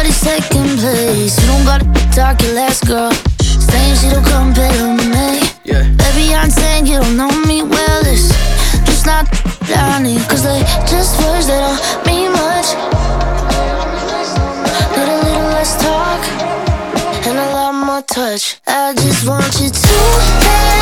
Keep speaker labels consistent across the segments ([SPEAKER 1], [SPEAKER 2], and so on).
[SPEAKER 1] nobody's taking place. You don't gotta talk your last girl. Saying she don't compare to me.
[SPEAKER 2] Yeah.
[SPEAKER 1] Baby, I'm saying you don't know me well. It's just not down here. Cause they just words that don't mean much. Need a little less talk and a lot more touch. I just want you to.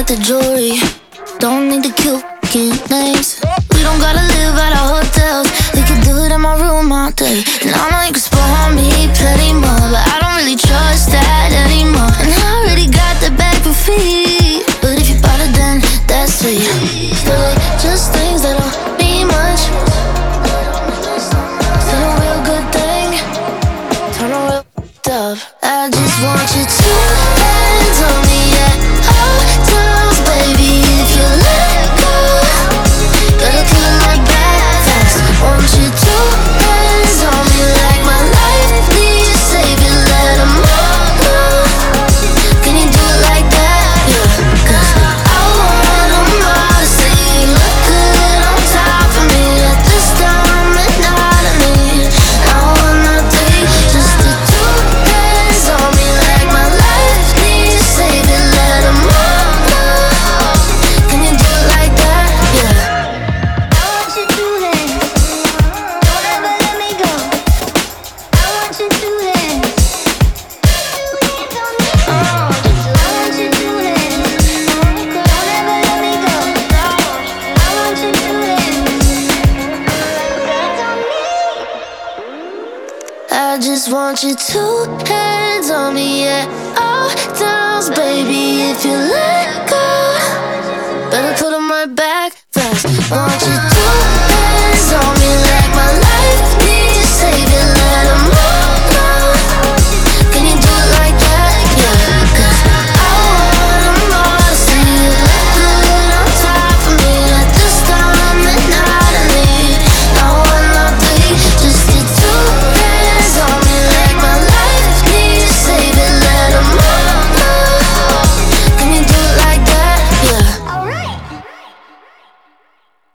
[SPEAKER 1] With the jewelry. Don't need the cute names. We don't gotta live at our hotels. We can do it in my room all day. And I know you can spoil me plenty more, but I don't really trust that anymore. And I already got the bag for free. But if you bought it, then that's sweet. Like, just things that don't mean much. Still a real good thing. Turn around up. I just want you two just want you two hands on me, yeah. All times, baby, if you let go, better put 'em right back fast. Want you